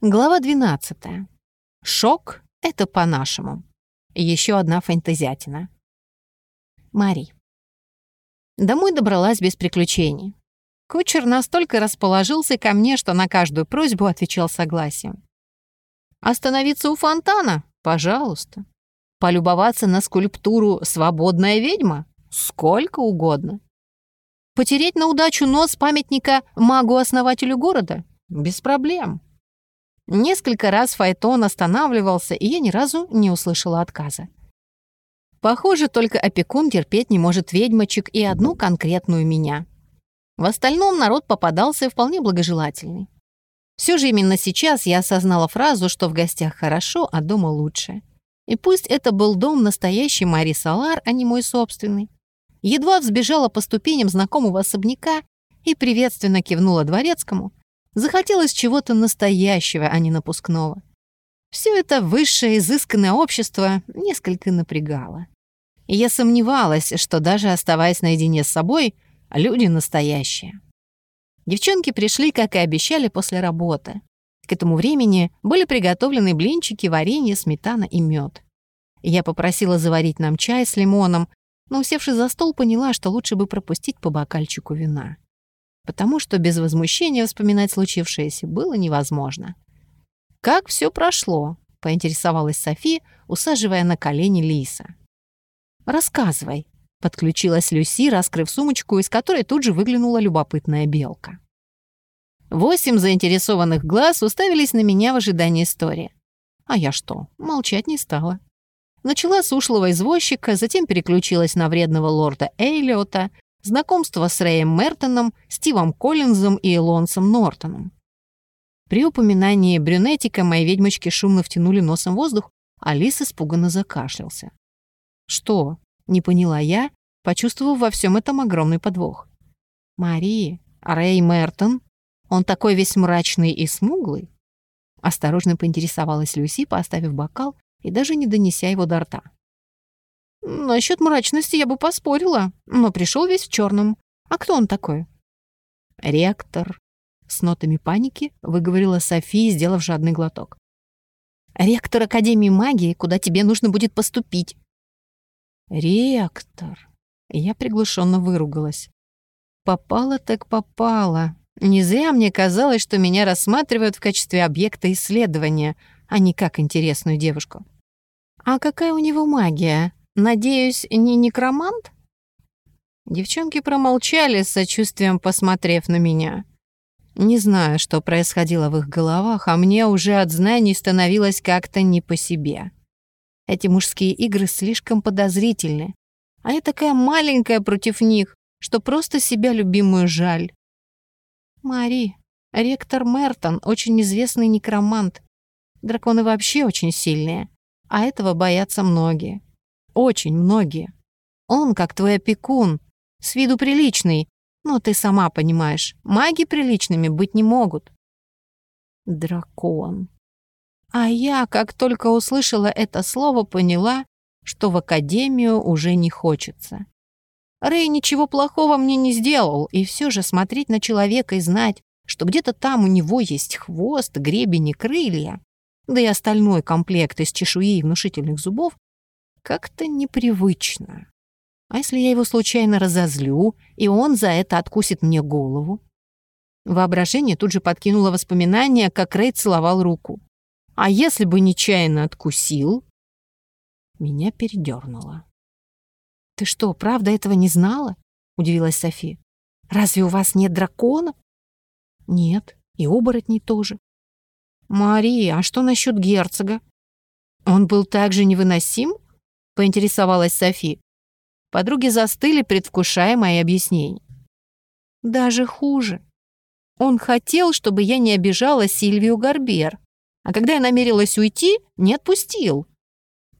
Глава 12. Шок — это по-нашему. Еще одна фэнтезиатина. Мари. Домой добралась без приключений. Кучер настолько расположился ко мне, что на каждую просьбу отвечал согласием. Остановиться у фонтана? Пожалуйста. Полюбоваться на скульптуру «Свободная ведьма»? Сколько угодно. Потереть на удачу нос памятника магу-основателю города? Без проблем. Несколько раз Файтон останавливался, и я ни разу не услышала отказа. Похоже, только опекун терпеть не может ведьмочек и одну конкретную меня. В остальном народ попадался вполне благожелательный. Все же именно сейчас я осознала фразу, что в гостях хорошо, а дома лучше. И пусть это был дом настоящий Мари Салар, а не мой собственный. Едва взбежала по ступеням знакомого особняка и приветственно кивнула дворецкому, Захотелось чего-то настоящего, а не напускного. Все это высшее изысканное общество несколько напрягало. Я сомневалась, что даже оставаясь наедине с собой, люди настоящие. Девчонки пришли, как и обещали, после работы. К этому времени были приготовлены блинчики, варенье, сметана и мед. Я попросила заварить нам чай с лимоном, но, усевшись за стол, поняла, что лучше бы пропустить по бокальчику вина потому что без возмущения вспоминать случившееся было невозможно. «Как все прошло?» — поинтересовалась Софи, усаживая на колени Лиса. «Рассказывай», — подключилась Люси, раскрыв сумочку, из которой тут же выглянула любопытная белка. Восемь заинтересованных глаз уставились на меня в ожидании истории. А я что, молчать не стала. Начала с ушлого извозчика, затем переключилась на вредного лорда Эйлиота, знакомство с Рэем Мертоном, Стивом Коллинзом и Лонсом Нортоном. При упоминании брюнетика мои ведьмочки шумно втянули носом воздух, а Лис испуганно закашлялся. «Что?» — не поняла я, почувствовав во всем этом огромный подвох. «Мари, Рэй Мертон? Он такой весь мрачный и смуглый?» Осторожно поинтересовалась Люси, поставив бокал и даже не донеся его до рта. Насчет мрачности я бы поспорила, но пришел весь в черном. А кто он такой? Ректор. С нотами паники выговорила София, сделав жадный глоток. Ректор Академии магии, куда тебе нужно будет поступить. Ректор. Я приглушенно выругалась. Попала так попала. Не зря мне казалось, что меня рассматривают в качестве объекта исследования, а не как интересную девушку. А какая у него магия? Надеюсь, не некромант? Девчонки промолчали, с сочувствием посмотрев на меня. Не знаю, что происходило в их головах, а мне уже от знаний становилось как-то не по себе. Эти мужские игры слишком подозрительны, а я такая маленькая против них, что просто себя любимую жаль. Мари, ректор Мертон очень известный некромант. Драконы вообще очень сильные, а этого боятся многие. Очень многие. Он, как твой опекун, с виду приличный, но ты сама понимаешь, маги приличными быть не могут. Дракон. А я, как только услышала это слово, поняла, что в академию уже не хочется. Рэй ничего плохого мне не сделал, и все же смотреть на человека и знать, что где-то там у него есть хвост, гребень и крылья, да и остальной комплект из чешуи и внушительных зубов, как-то непривычно. А если я его случайно разозлю, и он за это откусит мне голову? Воображение тут же подкинуло воспоминания, как Рэй целовал руку. А если бы нечаянно откусил? Меня передернуло. «Ты что, правда этого не знала?» — удивилась Софи. «Разве у вас нет дракона?» «Нет, и оборотней тоже». «Мария, а что насчет герцога? Он был так же невыносим?» — поинтересовалась Софи. Подруги застыли, предвкушая мои объяснения. Даже хуже. Он хотел, чтобы я не обижала Сильвию Гарбер, а когда я намерилась уйти, не отпустил.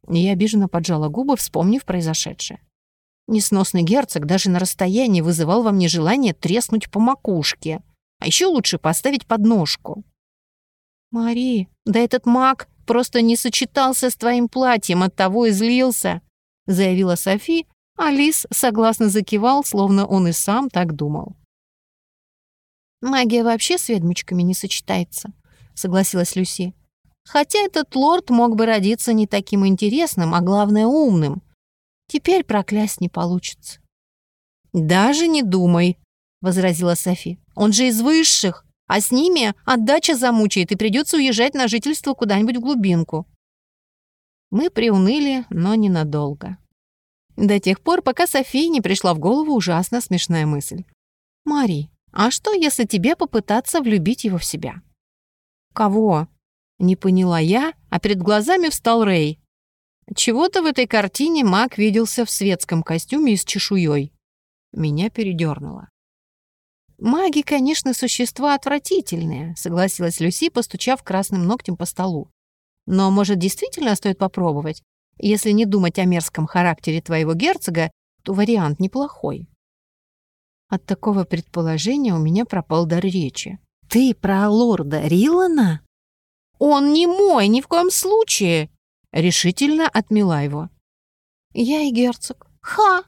Я обиженно поджала губы, вспомнив произошедшее. Несносный герцог даже на расстоянии вызывал во мне желание треснуть по макушке, а еще лучше поставить подножку. «Мари, да этот маг просто не сочетался с твоим платьем, оттого и злился», — заявила Софи, а Лис согласно закивал, словно он и сам так думал. «Магия вообще с ведьмочками не сочетается», согласилась Люси. «Хотя этот лорд мог бы родиться не таким интересным, а главное умным. Теперь проклясть не получится». «Даже не думай», — возразила Софи. «Он же из высших, а с ними отдача замучает и придется уезжать на жительство куда-нибудь в глубинку». Мы приуныли, но ненадолго. До тех пор, пока Софии не пришла в голову ужасно смешная мысль. «Мари, а что, если тебе попытаться влюбить его в себя?» «Кого?» — не поняла я, а перед глазами встал Рэй. Чего-то в этой картине маг виделся в светском костюме и с чешуей. Меня передернуло. «Маги, конечно, существа отвратительные», — согласилась Люси, постучав красным ногтем по столу. «Но, может, действительно стоит попробовать? Если не думать о мерзком характере твоего герцога, то вариант неплохой». От такого предположения у меня пропал дар речи. «Ты про лорда Рилана?» «Он не мой, ни в коем случае!» Решительно отмела его. «Я и герцог. Ха!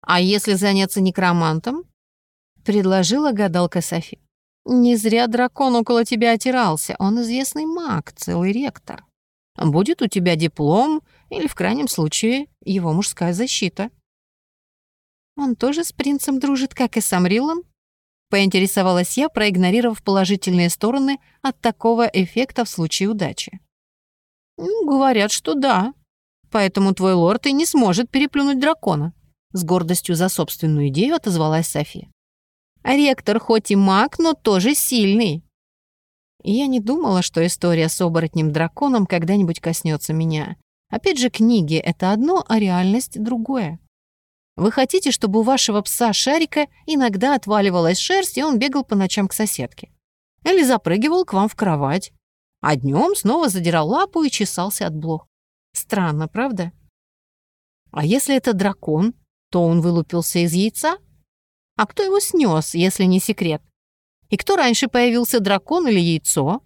А если заняться некромантом?» Предложила гадалка Софи. «Не зря дракон около тебя отирался. Он известный маг, целый ректор. Будет у тебя диплом или, в крайнем случае, его мужская защита». «Он тоже с принцем дружит, как и сам Рилан?» Поинтересовалась я, проигнорировав положительные стороны от такого эффекта в случае удачи. «Ну, «Говорят, что да. Поэтому твой лорд и не сможет переплюнуть дракона», с гордостью за собственную идею отозвалась София. «Ректор хоть и маг, но тоже сильный». я не думала, что история с оборотнем-драконом когда-нибудь коснется меня. Опять же, книги — это одно, а реальность — другое. Вы хотите, чтобы у вашего пса Шарика иногда отваливалась шерсть, и он бегал по ночам к соседке? Или запрыгивал к вам в кровать, а днем снова задирал лапу и чесался от блох? Странно, правда? А если это дракон, то он вылупился из яйца? А кто его снес, если не секрет? И кто раньше появился, дракон или яйцо?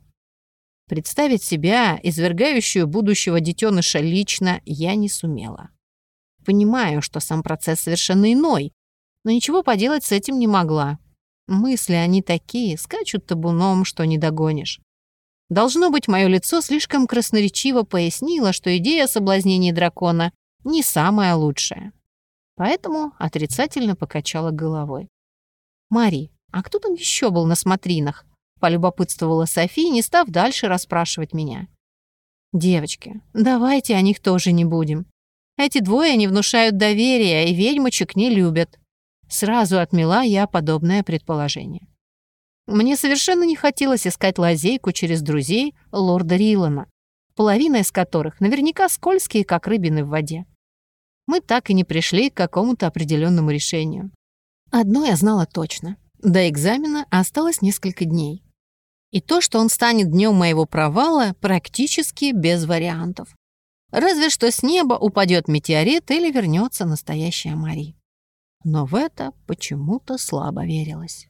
Представить себя, извергающую будущего детеныша лично, я не сумела. Понимаю, что сам процесс совершенно иной, но ничего поделать с этим не могла. Мысли они такие, скачут табуном, что не догонишь. Должно быть, мое лицо слишком красноречиво пояснило, что идея соблазнения дракона не самая лучшая. Поэтому отрицательно покачала головой. «Мари, а кто там еще был на смотринах?» — полюбопытствовала София, не став дальше расспрашивать меня. «Девочки, давайте о них тоже не будем. Эти двое не внушают доверия, и ведьмочек не любят. Сразу отмела я подобное предположение. Мне совершенно не хотелось искать лазейку через друзей лорда Рилана, половина из которых наверняка скользкие, как рыбины в воде. Мы так и не пришли к какому-то определенному решению. Одно я знала точно. До экзамена осталось несколько дней. И то, что он станет днем моего провала, практически без вариантов. Разве что с неба упадет метеорит или вернется настоящая Мари. Но в это почему-то слабо верилось.